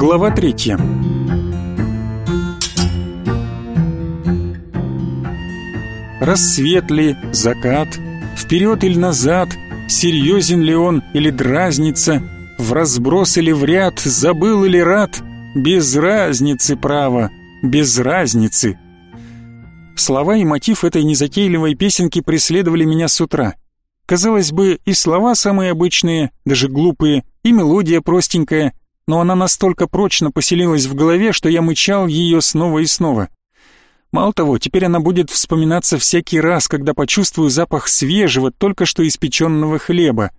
Глава третья. Рассвет ли, закат, вперед или назад, серьезен ли он или дразнится, в разброс или в ряд, забыл или рад, без разницы, право, без разницы. Слова и мотив этой незатейливой песенки преследовали меня с утра. Казалось бы, и слова самые обычные, даже глупые, и мелодия простенькая, но она настолько прочно поселилась в голове, что я мычал ее снова и снова. Мало того, теперь она будет вспоминаться всякий раз, когда почувствую запах свежего, только что испеченного хлеба.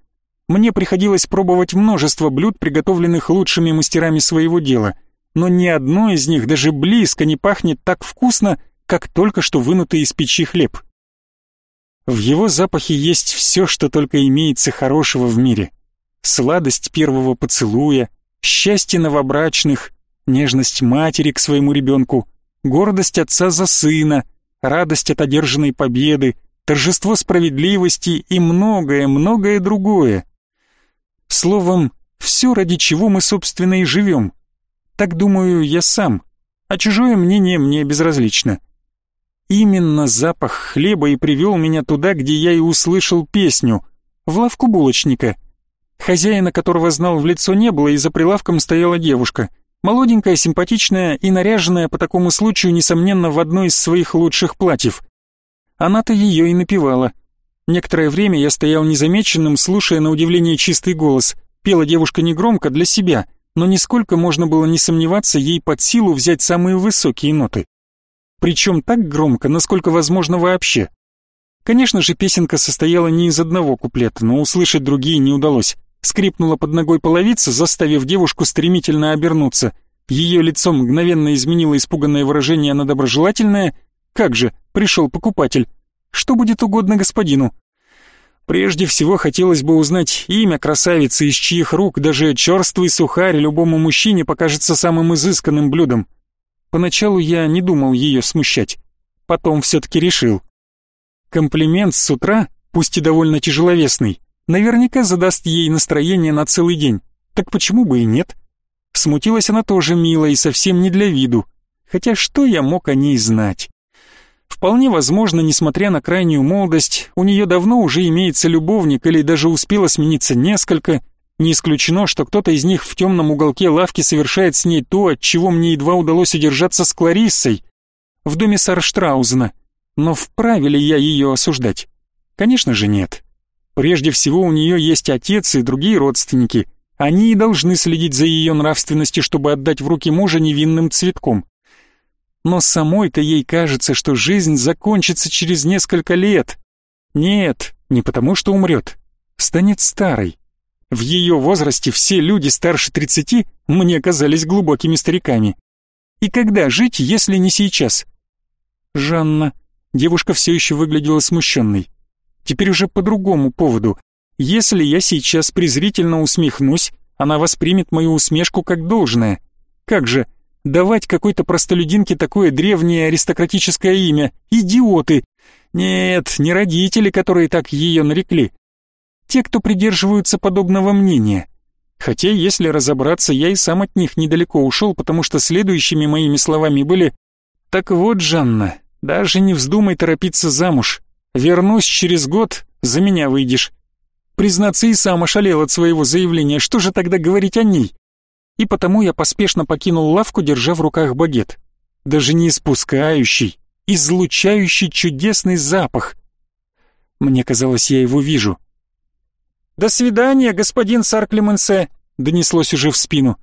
Мне приходилось пробовать множество блюд, приготовленных лучшими мастерами своего дела, но ни одно из них даже близко не пахнет так вкусно, как только что вынутый из печи хлеб. В его запахе есть все, что только имеется хорошего в мире. Сладость первого поцелуя, счастье новобрачных, нежность матери к своему ребенку, гордость отца за сына, радость от одержанной победы, торжество справедливости и многое-многое другое. Словом, все, ради чего мы, собственно, и живем. Так думаю я сам, а чужое мнение мне безразлично. Именно запах хлеба и привел меня туда, где я и услышал песню, в лавку булочника. Хозяина, которого знал в лицо, не было, и за прилавком стояла девушка. Молоденькая, симпатичная и наряженная по такому случаю, несомненно, в одно из своих лучших платьев. Она-то ее и напевала. Некоторое время я стоял незамеченным, слушая на удивление чистый голос. Пела девушка негромко для себя, но нисколько можно было не сомневаться ей под силу взять самые высокие ноты причем так громко, насколько возможно вообще. Конечно же, песенка состояла не из одного куплета, но услышать другие не удалось. Скрипнула под ногой половица, заставив девушку стремительно обернуться. Ее лицо мгновенно изменило испуганное выражение на доброжелательное. «Как же, пришел покупатель. Что будет угодно господину?» Прежде всего хотелось бы узнать имя красавицы, из чьих рук даже черствый сухарь любому мужчине покажется самым изысканным блюдом. Поначалу я не думал ее смущать. Потом все-таки решил. Комплимент с утра, пусть и довольно тяжеловесный, наверняка задаст ей настроение на целый день. Так почему бы и нет? Смутилась она тоже мило и совсем не для виду. Хотя что я мог о ней знать? Вполне возможно, несмотря на крайнюю молодость, у нее давно уже имеется любовник или даже успело смениться несколько, не исключено, что кто-то из них в темном уголке лавки совершает с ней то, от чего мне едва удалось удержаться с Клариссой в доме Сарштраузена. Но вправе ли я ее осуждать? Конечно же нет. Прежде всего у нее есть отец и другие родственники. Они и должны следить за ее нравственностью, чтобы отдать в руки мужа невинным цветком. Но самой-то ей кажется, что жизнь закончится через несколько лет. Нет, не потому что умрет. Станет старой. В ее возрасте все люди старше 30 мне казались глубокими стариками. И когда жить, если не сейчас? Жанна. Девушка все еще выглядела смущенной. Теперь уже по другому поводу. Если я сейчас презрительно усмехнусь, она воспримет мою усмешку как должное. Как же, давать какой-то простолюдинке такое древнее аристократическое имя? Идиоты! Нет, не родители, которые так ее нарекли те, кто придерживаются подобного мнения. Хотя, если разобраться, я и сам от них недалеко ушел, потому что следующими моими словами были «Так вот, Жанна, даже не вздумай торопиться замуж. Вернусь через год, за меня выйдешь». Признаться, и сам ошалел от своего заявления, что же тогда говорить о ней? И потому я поспешно покинул лавку, держа в руках багет. Даже не испускающий, излучающий чудесный запах. Мне казалось, я его вижу. «До свидания, господин Сарклеменсе», — донеслось уже в спину.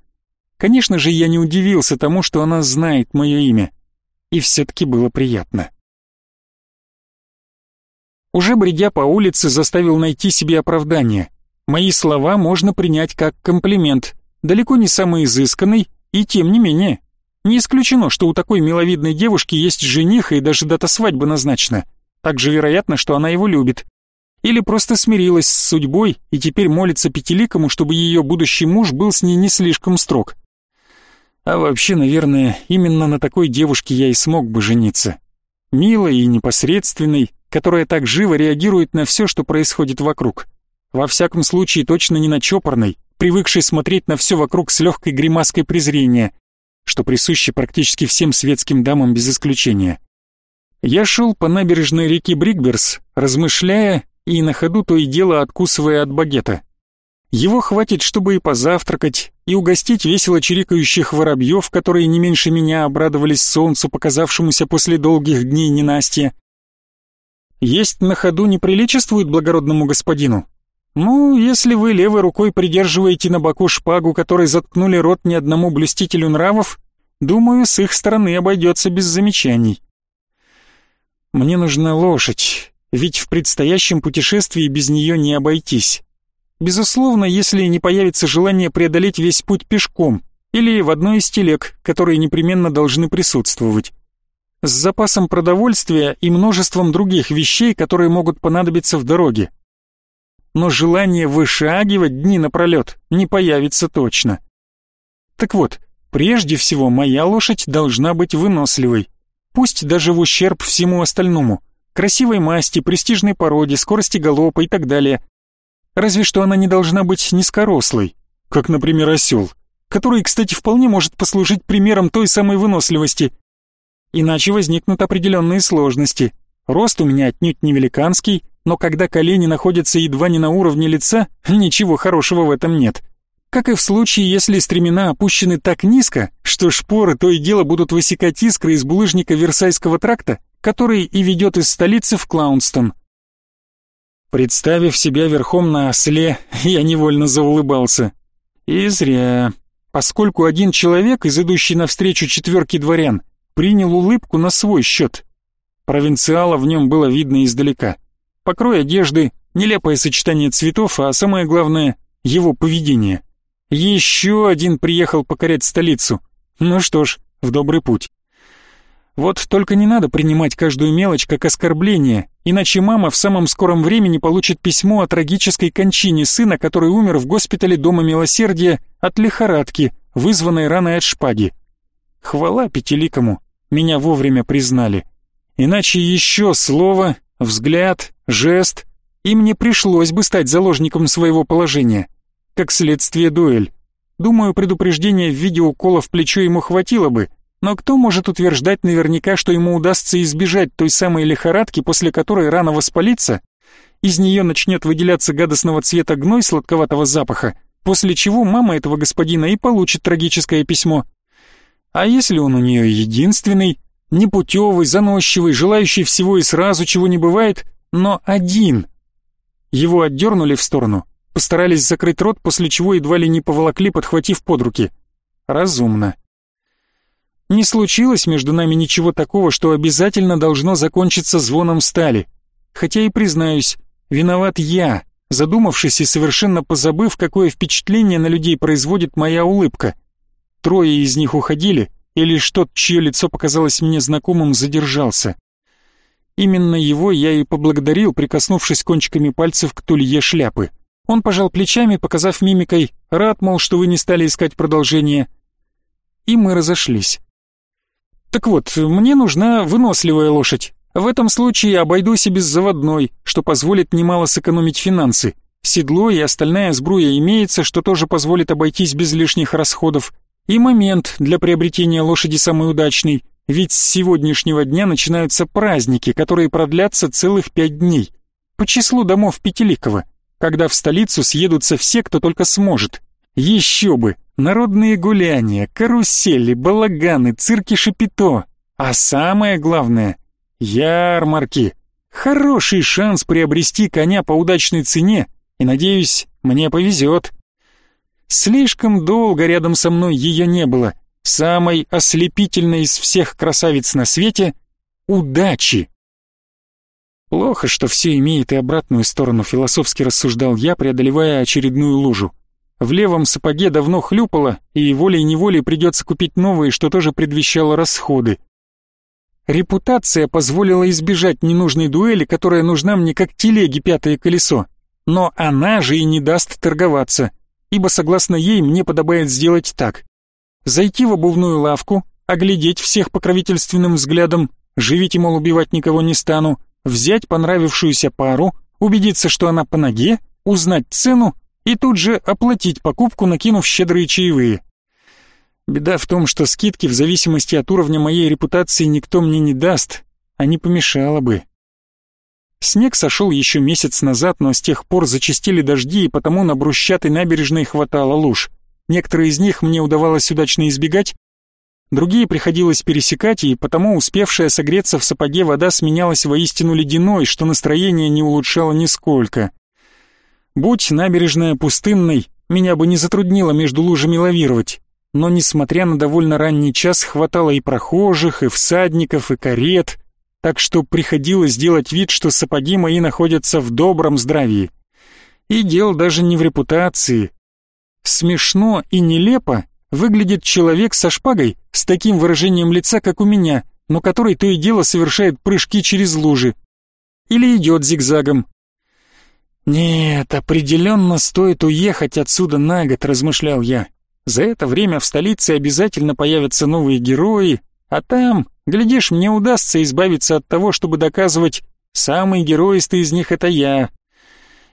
Конечно же, я не удивился тому, что она знает мое имя. И все-таки было приятно. Уже бредя по улице, заставил найти себе оправдание. Мои слова можно принять как комплимент, далеко не самый изысканный, и тем не менее. Не исключено, что у такой миловидной девушки есть жених и даже дата свадьбы назначена. Также вероятно, что она его любит. Или просто смирилась с судьбой и теперь молится пятиликому, чтобы ее будущий муж был с ней не слишком строг. А вообще, наверное, именно на такой девушке я и смог бы жениться. Милой и непосредственной, которая так живо реагирует на все, что происходит вокруг. Во всяком случае, точно не на чопорной, привыкший смотреть на все вокруг с легкой гримаской презрения, что присуще практически всем светским дамам без исключения. Я шел по набережной реки Брикберс, размышляя и на ходу то и дело откусывая от багета. Его хватит, чтобы и позавтракать, и угостить весело чирикающих воробьев, которые не меньше меня обрадовались солнцу, показавшемуся после долгих дней ненастья. Есть на ходу не приличествует благородному господину. Ну, если вы левой рукой придерживаете на боку шпагу, которой заткнули рот ни одному блюстителю нравов, думаю, с их стороны обойдется без замечаний. Мне нужна лошадь, ведь в предстоящем путешествии без нее не обойтись. Безусловно, если не появится желание преодолеть весь путь пешком или в одной из телег, которые непременно должны присутствовать. С запасом продовольствия и множеством других вещей, которые могут понадобиться в дороге. Но желание вышагивать дни напролет не появится точно. Так вот, прежде всего моя лошадь должна быть выносливой, пусть даже в ущерб всему остальному, красивой масти, престижной породе, скорости галопа и так далее. Разве что она не должна быть низкорослой, как, например, осел, который, кстати, вполне может послужить примером той самой выносливости. Иначе возникнут определенные сложности. Рост у меня отнюдь не великанский, но когда колени находятся едва не на уровне лица, ничего хорошего в этом нет. Как и в случае, если стремена опущены так низко, что шпоры то и дело будут высекать искры из булыжника Версайского тракта, который и ведет из столицы в Клаунстон. Представив себя верхом на осле, я невольно заулыбался. И зря, поскольку один человек из идущей навстречу четверки дворян принял улыбку на свой счет. Провинциала в нем было видно издалека. Покрой одежды, нелепое сочетание цветов, а самое главное — его поведение. Еще один приехал покорять столицу. Ну что ж, в добрый путь. Вот только не надо принимать каждую мелочь как оскорбление, иначе мама в самом скором времени получит письмо о трагической кончине сына, который умер в госпитале Дома Милосердия от лихорадки, вызванной раной от шпаги. Хвала пятиликому, меня вовремя признали. Иначе еще слово, взгляд, жест, и мне пришлось бы стать заложником своего положения. Как следствие дуэль. Думаю, предупреждения в виде укола в плечо ему хватило бы, но кто может утверждать наверняка, что ему удастся избежать той самой лихорадки, после которой рана воспалится, из нее начнет выделяться гадостного цвета гной сладковатого запаха, после чего мама этого господина и получит трагическое письмо. А если он у нее единственный, непутевый, заносчивый, желающий всего и сразу, чего не бывает, но один? Его отдернули в сторону, постарались закрыть рот, после чего едва ли не поволокли, подхватив под руки. Разумно. Не случилось между нами ничего такого, что обязательно должно закончиться звоном стали. Хотя и признаюсь, виноват я, задумавшись и совершенно позабыв, какое впечатление на людей производит моя улыбка. Трое из них уходили, и лишь тот, чье лицо показалось мне знакомым, задержался. Именно его я и поблагодарил, прикоснувшись кончиками пальцев к тулье шляпы. Он пожал плечами, показав мимикой «Рад, мол, что вы не стали искать продолжение». И мы разошлись. Так вот, мне нужна выносливая лошадь. В этом случае обойдусь и без заводной, что позволит немало сэкономить финансы. Седло и остальная сбруя имеется, что тоже позволит обойтись без лишних расходов. И момент для приобретения лошади самый удачный, ведь с сегодняшнего дня начинаются праздники, которые продлятся целых пять дней. По числу домов Пятиликова, когда в столицу съедутся все, кто только сможет. Еще бы, народные гуляния, карусели, балаганы, цирки шапито. А самое главное — ярмарки. Хороший шанс приобрести коня по удачной цене, и, надеюсь, мне повезет. Слишком долго рядом со мной ее не было. Самой ослепительной из всех красавиц на свете — удачи. Плохо, что все имеет и обратную сторону, философски рассуждал я, преодолевая очередную лужу. В левом сапоге давно хлюпало, и волей-неволей придется купить новые, что тоже предвещало расходы. Репутация позволила избежать ненужной дуэли, которая нужна мне как телеге пятое колесо. Но она же и не даст торговаться, ибо согласно ей мне подобает сделать так. Зайти в обувную лавку, оглядеть всех покровительственным взглядом, живите, мол, убивать никого не стану, взять понравившуюся пару, убедиться, что она по ноге, узнать цену и тут же оплатить покупку, накинув щедрые чаевые. Беда в том, что скидки в зависимости от уровня моей репутации никто мне не даст, а не помешало бы. Снег сошел еще месяц назад, но с тех пор зачастили дожди, и потому на брусчатой набережной хватало луж. Некоторые из них мне удавалось удачно избегать, другие приходилось пересекать, и потому успевшая согреться в сапоге вода сменялась воистину ледяной, что настроение не улучшало нисколько. Будь набережная пустынной, меня бы не затруднило между лужами лавировать, но, несмотря на довольно ранний час, хватало и прохожих, и всадников, и карет, так что приходилось делать вид, что сапоги мои находятся в добром здравии. И дело даже не в репутации. Смешно и нелепо выглядит человек со шпагой с таким выражением лица, как у меня, но который то и дело совершает прыжки через лужи. Или идет зигзагом. «Нет, определенно стоит уехать отсюда на год», — размышлял я. «За это время в столице обязательно появятся новые герои, а там, глядишь, мне удастся избавиться от того, чтобы доказывать, самый героистый из них — это я.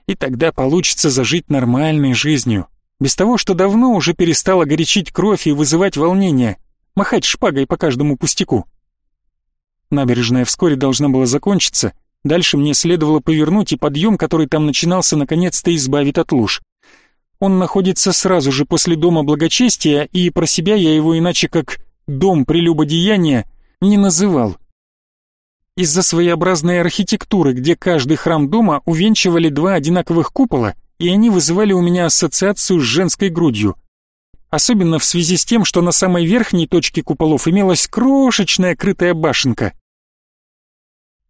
И тогда получится зажить нормальной жизнью, без того, что давно уже перестало горячить кровь и вызывать волнение, махать шпагой по каждому пустяку. Набережная вскоре должна была закончиться, дальше мне следовало повернуть, и подъем, который там начинался, наконец-то избавит от луж. Он находится сразу же после Дома Благочестия, и про себя я его иначе как «дом прелюбодеяния» не называл. Из-за своеобразной архитектуры, где каждый храм дома увенчивали два одинаковых купола, и они вызывали у меня ассоциацию с женской грудью. Особенно в связи с тем, что на самой верхней точке куполов имелась крошечная крытая башенка.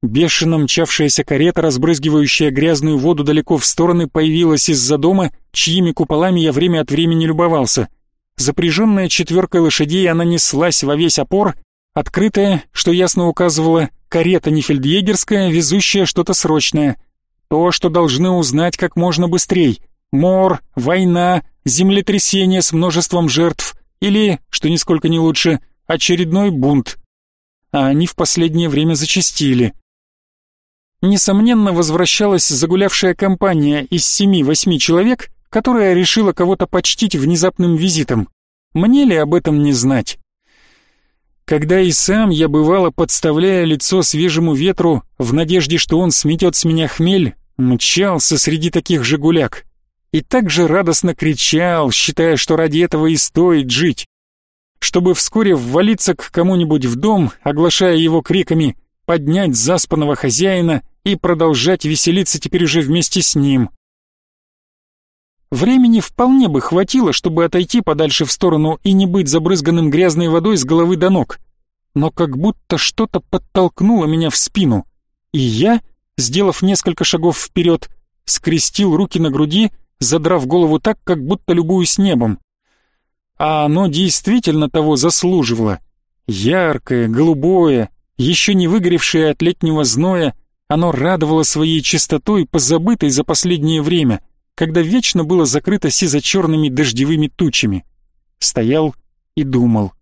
Бешено мчавшаяся карета, разбрызгивающая грязную воду далеко в стороны, появилась из-за дома, чьими куполами я время от времени любовался. Запряженная четверкой лошадей, она неслась во весь опор, открытая, что ясно указывала, карета не фельдъегерская, везущая что-то срочное. То, что должны узнать как можно быстрей. Мор, война, землетрясение с множеством жертв или, что нисколько не лучше, очередной бунт. А они в последнее время зачастили. Несомненно, возвращалась загулявшая компания из семи-восьми человек, которая решила кого-то почтить внезапным визитом. Мне ли об этом не знать? Когда и сам я бывало, подставляя лицо свежему ветру, в надежде, что он сметет с меня хмель, мчался среди таких же гуляк. И так же радостно кричал, считая, что ради этого и стоит жить. Чтобы вскоре ввалиться к кому-нибудь в дом, оглашая его криками поднять заспанного хозяина и продолжать веселиться теперь уже вместе с ним. Времени вполне бы хватило, чтобы отойти подальше в сторону и не быть забрызганным грязной водой с головы до ног. Но как будто что-то подтолкнуло меня в спину, и я, сделав несколько шагов вперед, скрестил руки на груди, задрав голову так, как будто любуюсь небом. А оно действительно того заслуживало. Яркое, голубое, еще не выгоревшее от летнего зноя, оно радовало своей чистотой, позабытой за последнее время, когда вечно было закрыто сизо-черными дождевыми тучами. Стоял и думал.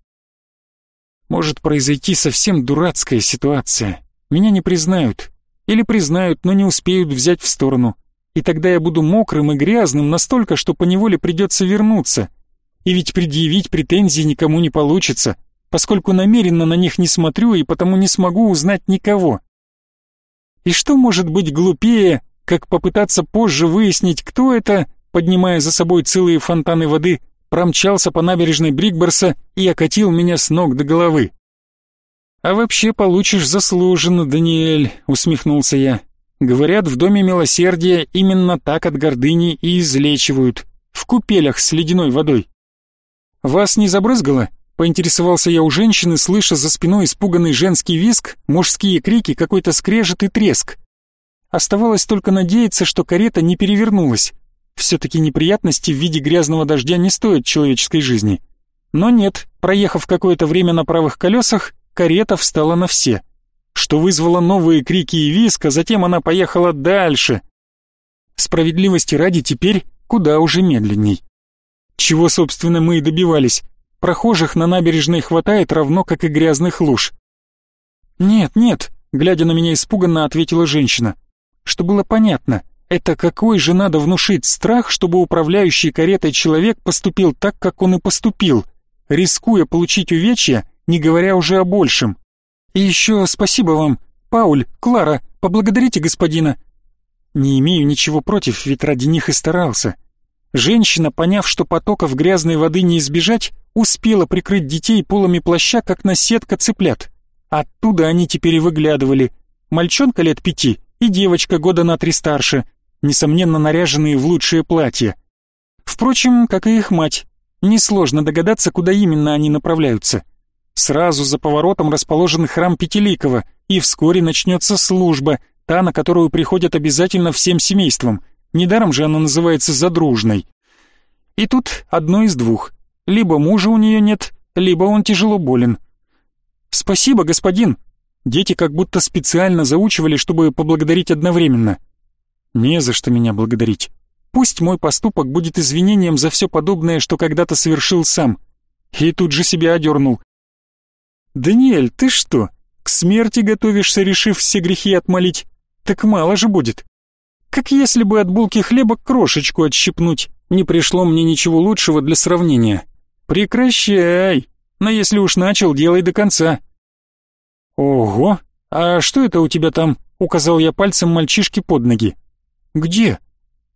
Может произойти совсем дурацкая ситуация. Меня не признают. Или признают, но не успеют взять в сторону. И тогда я буду мокрым и грязным настолько, что поневоле придется вернуться. И ведь предъявить претензии никому не получится поскольку намеренно на них не смотрю и потому не смогу узнать никого. И что может быть глупее, как попытаться позже выяснить, кто это, поднимая за собой целые фонтаны воды, промчался по набережной Брикберса и окатил меня с ног до головы. «А вообще получишь заслуженно, Даниэль», — усмехнулся я. «Говорят, в Доме Милосердия именно так от гордыни и излечивают, в купелях с ледяной водой». «Вас не забрызгало?» Поинтересовался я у женщины, слыша за спиной испуганный женский визг, мужские крики, какой-то скрежет и треск. Оставалось только надеяться, что карета не перевернулась. Все-таки неприятности в виде грязного дождя не стоят человеческой жизни. Но нет, проехав какое-то время на правых колесах, карета встала на все. Что вызвало новые крики и визг, а затем она поехала дальше. Справедливости ради теперь куда уже медленней. Чего, собственно, мы и добивались. Прохожих на набережной хватает равно, как и грязных луж. «Нет, нет», — глядя на меня испуганно, ответила женщина. Что было понятно, Это какой же надо внушить страх, чтобы управляющий каретой человек поступил так, как он и поступил, рискуя получить увечья, не говоря уже о большем. И еще спасибо вам, Пауль, Клара, поблагодарите господина. Не имею ничего против, ведь ради них и старался. Женщина, поняв, что потоков грязной воды не избежать, успела прикрыть детей полами плаща, как наседка цыплят. Оттуда они теперь и выглядывали. Мальчонка лет пяти и девочка года на три старше, несомненно наряженные в лучшее платье. Впрочем, как и их мать, несложно догадаться, куда именно они направляются. Сразу за поворотом расположен храм Пятиликова, и вскоре начнется служба, та, на которую приходят обязательно всем семейством. Недаром же она называется задружной. И тут одно из двух. Либо мужа у нее нет, либо он тяжело болен. «Спасибо, господин!» Дети как будто специально заучивали, чтобы поблагодарить одновременно. Не за что меня благодарить. Пусть мой поступок будет извинением за все подобное, что когда-то совершил сам. И тут же себя одернул. «Даниэль, ты что, к смерти готовишься, решив все грехи отмолить? Так мало же будет. Как если бы от булки хлеба крошечку отщипнуть. Не пришло мне ничего лучшего для сравнения. Прекращай. Но если уж начал, делай до конца. Ого, а что это у тебя там? Указал я пальцем мальчишке под ноги. Где?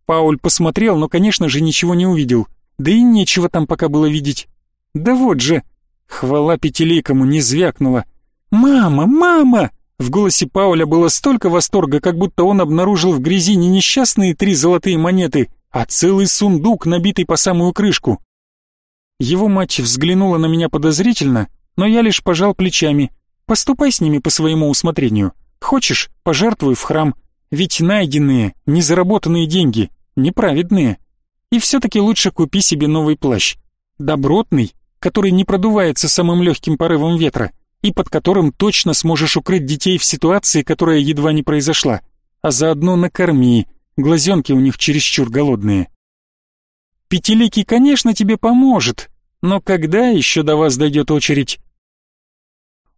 Пауль посмотрел, но, конечно же, ничего не увидел. Да и нечего там пока было видеть. Да вот же. Хвала пятиликому не звякнула. «Мама, мама!» В голосе Пауля было столько восторга, как будто он обнаружил в грязи не несчастные три золотые монеты, а целый сундук, набитый по самую крышку. Его мать взглянула на меня подозрительно, но я лишь пожал плечами. Поступай с ними по своему усмотрению. Хочешь, пожертвуй в храм. Ведь найденные, незаработанные деньги, неправедные. И все-таки лучше купи себе новый плащ. Добротный, который не продувается самым легким порывом ветра, и под которым точно сможешь укрыть детей в ситуации, которая едва не произошла. А заодно накорми, глазенки у них чересчур голодные. Пятиликий, конечно, тебе поможет, но когда еще до вас дойдет очередь?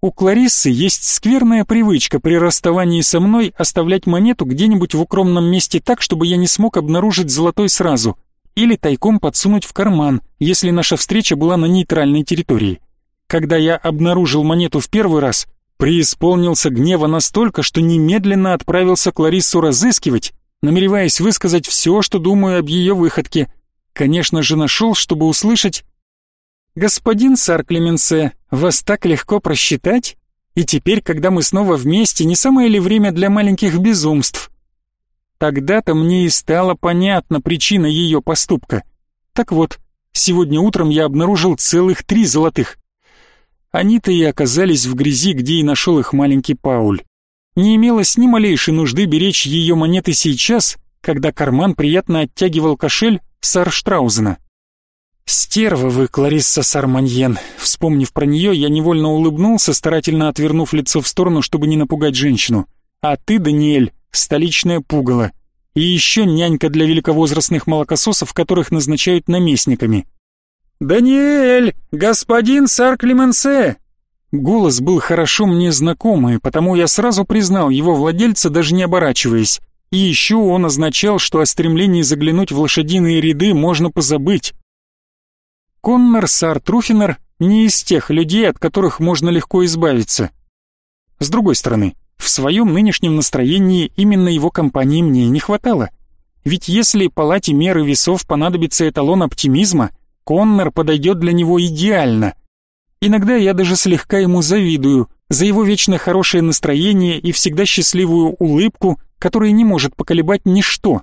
У Клариссы есть скверная привычка при расставании со мной оставлять монету где-нибудь в укромном месте так, чтобы я не смог обнаружить золотой сразу, или тайком подсунуть в карман, если наша встреча была на нейтральной территории. Когда я обнаружил монету в первый раз, преисполнился гнева настолько, что немедленно отправился Клариссу разыскивать, намереваясь высказать все, что думаю об ее выходке, Конечно же, нашел, чтобы услышать «Господин сар Клеменсе, вас так легко просчитать? И теперь, когда мы снова вместе, не самое ли время для маленьких безумств?» Тогда-то мне и стала понятна причина ее поступка. Так вот, сегодня утром я обнаружил целых три золотых. Они-то и оказались в грязи, где и нашел их маленький Пауль. Не имелось ни малейшей нужды беречь ее монеты сейчас, когда карман приятно оттягивал кошель Сарштраузена. «Стерва вы, Кларисса Сарманьен!» Вспомнив про нее, я невольно улыбнулся, старательно отвернув лицо в сторону, чтобы не напугать женщину. «А ты, Даниэль, столичная пугало. И еще нянька для великовозрастных молокососов, которых назначают наместниками». «Даниэль! Господин сар Клеменсе!» Голос был хорошо мне знакомый, потому я сразу признал его владельца, даже не оборачиваясь. И еще он означал, что о стремлении заглянуть в лошадиные ряды можно позабыть. Коннор Сартруфинер не из тех людей, от которых можно легко избавиться. С другой стороны, в своем нынешнем настроении именно его компании мне не хватало. Ведь если палате меры весов понадобится эталон оптимизма, Коннор подойдет для него идеально. Иногда я даже слегка ему завидую за его вечно хорошее настроение и всегда счастливую улыбку, который не может поколебать ничто.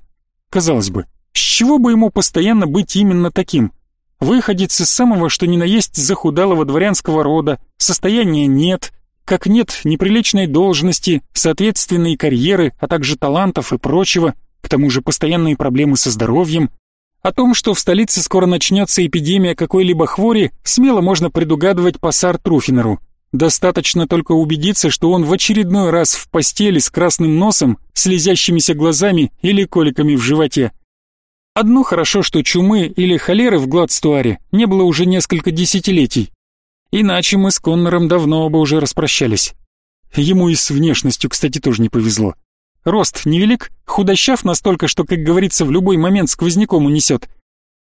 Казалось бы, с чего бы ему постоянно быть именно таким? Выходец из самого что ни на есть захудалого дворянского рода, состояния нет, как нет неприличной должности, соответственной карьеры, а также талантов и прочего, к тому же постоянные проблемы со здоровьем. О том, что в столице скоро начнется эпидемия какой-либо хвори, смело можно предугадывать по Сар-Труфинеру. Достаточно только убедиться, что он в очередной раз в постели с красным носом, слезящимися глазами или коликами в животе. Одно хорошо, что чумы или холеры в Гладстуаре не было уже несколько десятилетий. Иначе мы с Коннором давно бы уже распрощались. Ему и с внешностью, кстати, тоже не повезло. Рост невелик, худощав настолько, что, как говорится, в любой момент сквозняком унесет.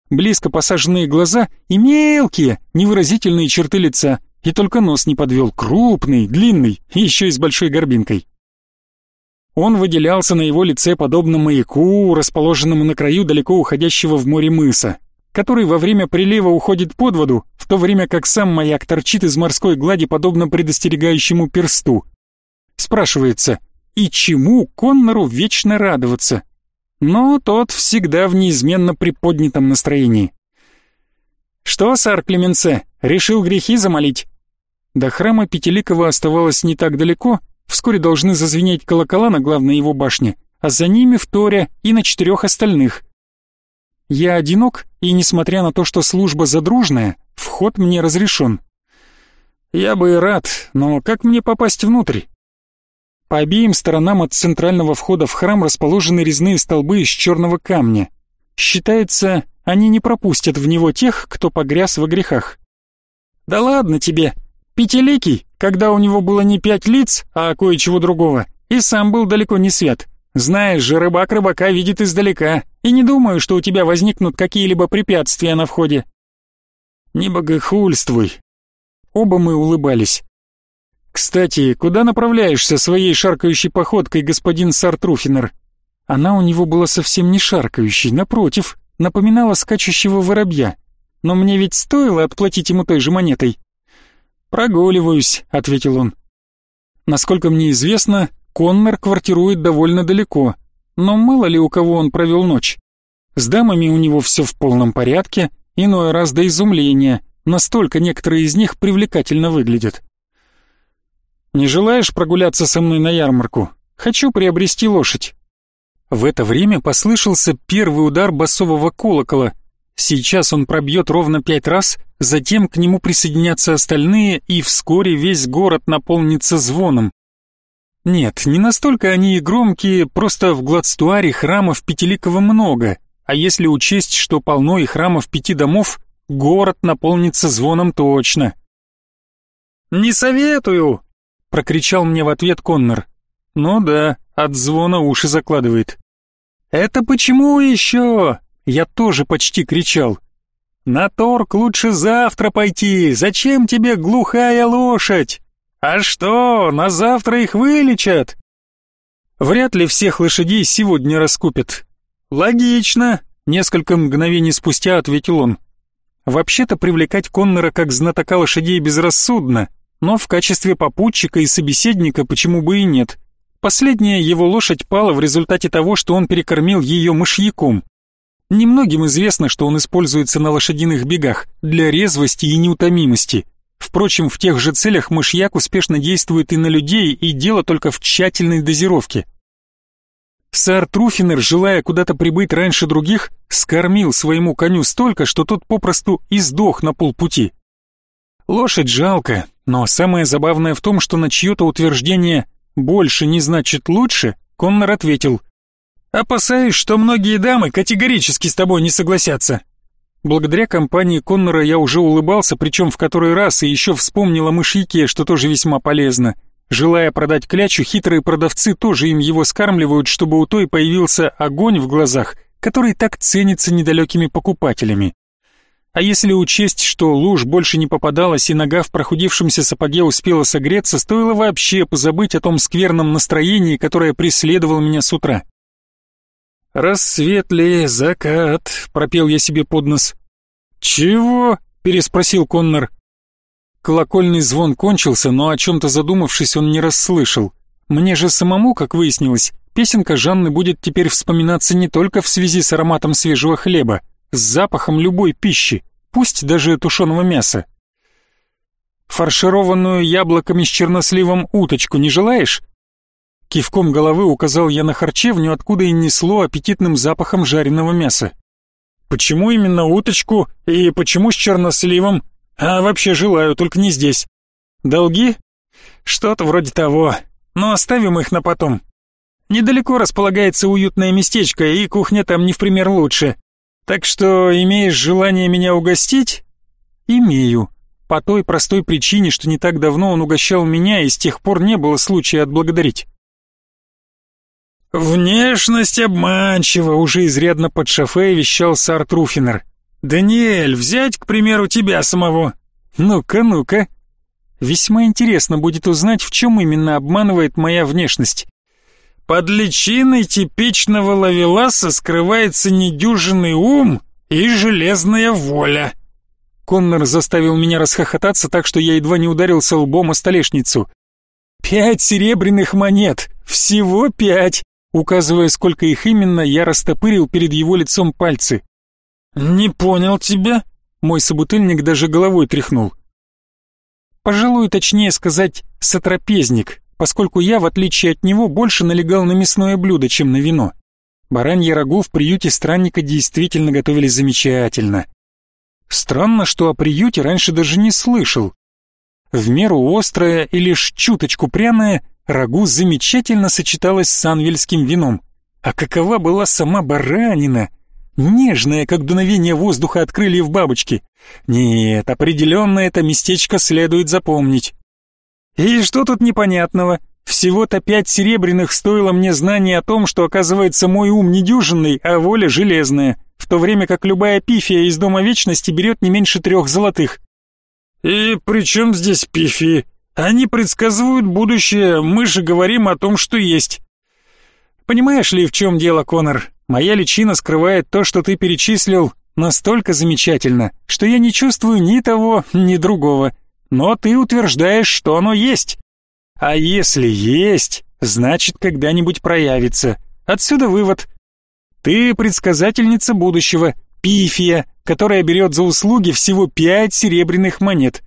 Близко посаженные глаза и мелкие, невыразительные черты лица, и только нос не подвел, крупный, длинный, и еще и с большой горбинкой. Он выделялся на его лице подобно маяку, расположенному на краю далеко уходящего в море мыса, который во время прилива уходит под воду, в то время как сам маяк торчит из морской глади подобно предостерегающему персту. Спрашивается, и чему Коннору вечно радоваться? Но тот всегда в неизменно приподнятом настроении. «Что, сар Клеменце, решил грехи замолить?» До храма Пятиликова оставалось не так далеко, вскоре должны зазвенеть колокола на главной его башне, а за ними в Торе и на четырех остальных. Я одинок, и несмотря на то, что служба задружная, вход мне разрешен. Я бы и рад, но как мне попасть внутрь? По обеим сторонам от центрального входа в храм расположены резные столбы из черного камня. Считается, они не пропустят в него тех, кто погряз во грехах. «Да ладно тебе! Пятиликий, когда у него было не пять лиц, а кое-чего другого, и сам был далеко не свят. Знаешь же, рыбак рыбака видит издалека, и не думаю, что у тебя возникнут какие-либо препятствия на входе». «Не богохульствуй!» Оба мы улыбались. «Кстати, куда направляешься своей шаркающей походкой, господин Сартруфинер?» Она у него была совсем не шаркающей, напротив, напоминала скачущего воробья. Но мне ведь стоило отплатить ему той же монетой. «Прогуливаюсь», — ответил он. Насколько мне известно, Коннор квартирует довольно далеко, но мало ли у кого он провел ночь. С дамами у него все в полном порядке, иной раз до изумления, настолько некоторые из них привлекательно выглядят. Не желаешь прогуляться со мной на ярмарку? Хочу приобрести лошадь». В это время послышался первый удар басового колокола. Сейчас он пробьет ровно пять раз, затем к нему присоединятся остальные, и вскоре весь город наполнится звоном. Нет, не настолько они и громкие, просто в Гладстуаре храмов Пятиликого много, а если учесть, что полно и храмов пяти домов, город наполнится звоном точно. «Не советую!» прокричал мне в ответ Коннор. Ну да, от звона уши закладывает. Это почему еще? Я тоже почти кричал. На торг лучше завтра пойти. Зачем тебе глухая лошадь? А что, на завтра их вылечат? Вряд ли всех лошадей сегодня раскупят. Логично, несколько мгновений спустя ответил он. Вообще-то привлекать Коннора как знатока лошадей безрассудно, но в качестве попутчика и собеседника почему бы и нет. Последняя его лошадь пала в результате того, что он перекормил ее мышьяком. Немногим известно, что он используется на лошадиных бегах для резвости и неутомимости. Впрочем, в тех же целях мышьяк успешно действует и на людей, и дело только в тщательной дозировке. Сэр Труфинер, желая куда-то прибыть раньше других, скормил своему коню столько, что тот попросту издох на полпути. Лошадь жалко, но самое забавное в том, что на чье-то утверждение «больше не значит лучше» Коннор ответил «Опасаюсь, что многие дамы категорически с тобой не согласятся». Благодаря компании Коннора я уже улыбался, причем в который раз, и еще вспомнил о мышьяке, что тоже весьма полезно. Желая продать клячу, хитрые продавцы тоже им его скармливают, чтобы у той появился огонь в глазах, который так ценится недалекими покупателями. А если учесть, что луж больше не попадалась и нога в прохудившемся сапоге успела согреться, стоило вообще позабыть о том скверном настроении, которое преследовало меня с утра. «Рассвет ли, закат», — пропел я себе под нос. «Чего?» — переспросил Коннор. Колокольный звон кончился, но о чем-то задумавшись, он не расслышал. Мне же самому, как выяснилось, песенка Жанны будет теперь вспоминаться не только в связи с ароматом свежего хлеба, с запахом любой пищи, пусть даже тушеного мяса. «Фаршированную яблоками с черносливом уточку не желаешь?» Кивком головы указал я на харчевню, откуда и несло аппетитным запахом жареного мяса. «Почему именно уточку и почему с черносливом? А вообще желаю, только не здесь. Долги? Что-то вроде того, но оставим их на потом. Недалеко располагается уютное местечко, и кухня там не в пример лучше. Так что имеешь желание меня угостить? Имею. По той простой причине, что не так давно он угощал меня, и с тех пор не было случая отблагодарить. Внешность обманчива, уже изрядно под шофе вещал сар Труфинер. Даниэль, взять, к примеру, тебя самого. Ну-ка, ну-ка. Весьма интересно будет узнать, в чем именно обманывает моя внешность. Под личиной типичного лавеласа скрывается недюжинный ум и железная воля. Коннор заставил меня расхохотаться так, что я едва не ударился лбом о столешницу. «Пять серебряных монет! Всего пять!» Указывая, сколько их именно, я растопырил перед его лицом пальцы. «Не понял тебя?» Мой собутыльник даже головой тряхнул. Пожалуй, точнее сказать, сотрапезник, поскольку я, в отличие от него, больше налегал на мясное блюдо, чем на вино. Баранье рагу в приюте странника действительно готовили замечательно. Странно, что о приюте раньше даже не слышал. В меру острое и лишь чуточку пряное, рагу замечательно сочеталось с анвельским вином. А какова была сама баранина! Нежная, как дуновение воздуха от крыльев бабочки. Нет, определенно это местечко следует запомнить. И что тут непонятного? Всего-то пять серебряных стоило мне знание о том, что, оказывается, мой ум недюжинный, а воля железная, в то время как любая пифия из Дома Вечности берет не меньше трех золотых. «И при чем здесь пифии? Они предсказывают будущее, мы же говорим о том, что есть». «Понимаешь ли, в чем дело, Конор? Моя личина скрывает то, что ты перечислил, настолько замечательно, что я не чувствую ни того, ни другого. Но ты утверждаешь, что оно есть. А если есть, значит, когда-нибудь проявится. Отсюда вывод. Ты предсказательница будущего, пифия, которая берет за услуги всего пять серебряных монет.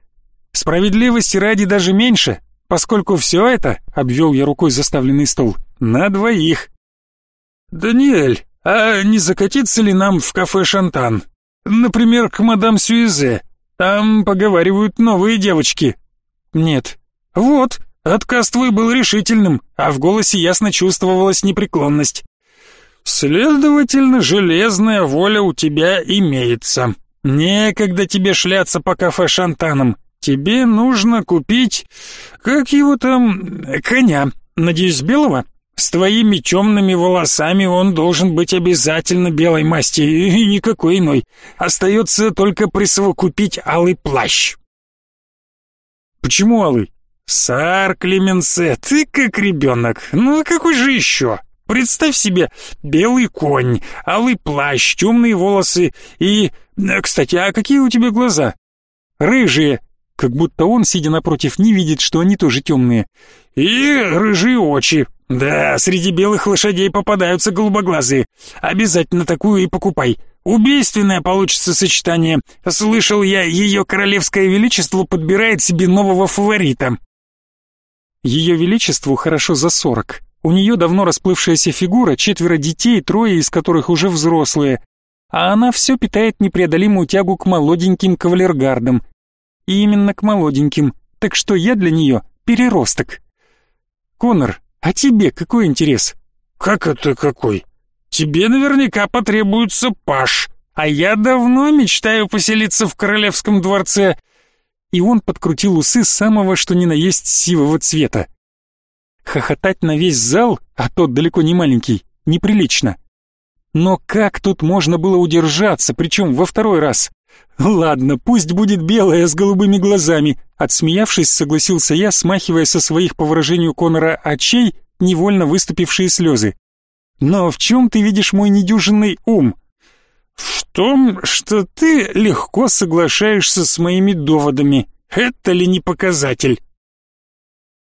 Справедливости ради даже меньше, поскольку все это, обвел я рукой заставленный стол, на двоих. «Даниэль, а не закатиться ли нам в кафе «Шантан»? Например, к мадам Сюизе. Там поговаривают новые девочки». «Нет». «Вот, отказ твой был решительным, а в голосе ясно чувствовалась непреклонность». «Следовательно, железная воля у тебя имеется. Некогда тебе шляться по кафе «Шантаном». Тебе нужно купить... как его там... коня. Надеюсь, белого?» С твоими темными волосами он должен быть обязательно белой масти и никакой иной. Остается только присовокупить алый плащ. Почему алый? Сар Клеменсе, ты как ребенок. Ну а какой же еще? Представь себе, белый конь, алый плащ, темные волосы и... Кстати, а какие у тебя глаза? Рыжие, как будто он, сидя напротив, не видит, что они тоже темные. И рыжие очи, да, среди белых лошадей попадаются голубоглазые. Обязательно такую и покупай. Убийственное получится сочетание. Слышал я, ее королевское величество подбирает себе нового фаворита. Ее величеству хорошо за сорок. У нее давно расплывшаяся фигура, четверо детей, трое из которых уже взрослые. А она все питает непреодолимую тягу к молоденьким кавалергардам. И именно к молоденьким. Так что я для нее переросток. Конор, а тебе какой интерес? Как это какой? Тебе наверняка потребуется паш, а я давно мечтаю поселиться в королевском дворце. И он подкрутил усы самого что ни на есть сивого цвета. Хохотать на весь зал, а тот далеко не маленький, неприлично. Но как тут можно было удержаться, причем во второй раз? Ладно, пусть будет белая с голубыми глазами, отсмеявшись, согласился я, смахивая со своих по выражению Конора очей невольно выступившие слезы. Но в чем ты видишь мой недюжинный ум? В том, что ты легко соглашаешься с моими доводами. Это ли не показатель?